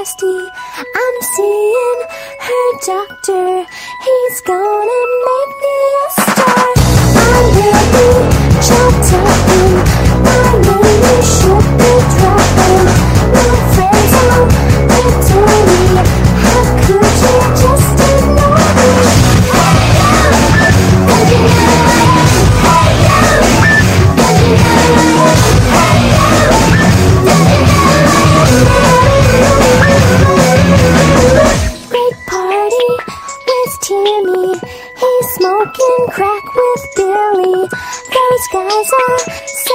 thirsty. I'm seeing her doctor. He's gonna make me a star. I'm. smoking crack with Billy. Those guys are.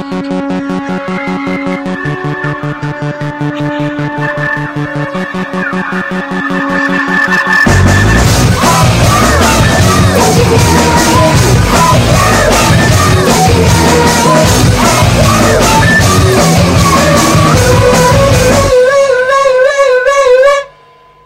Thank you.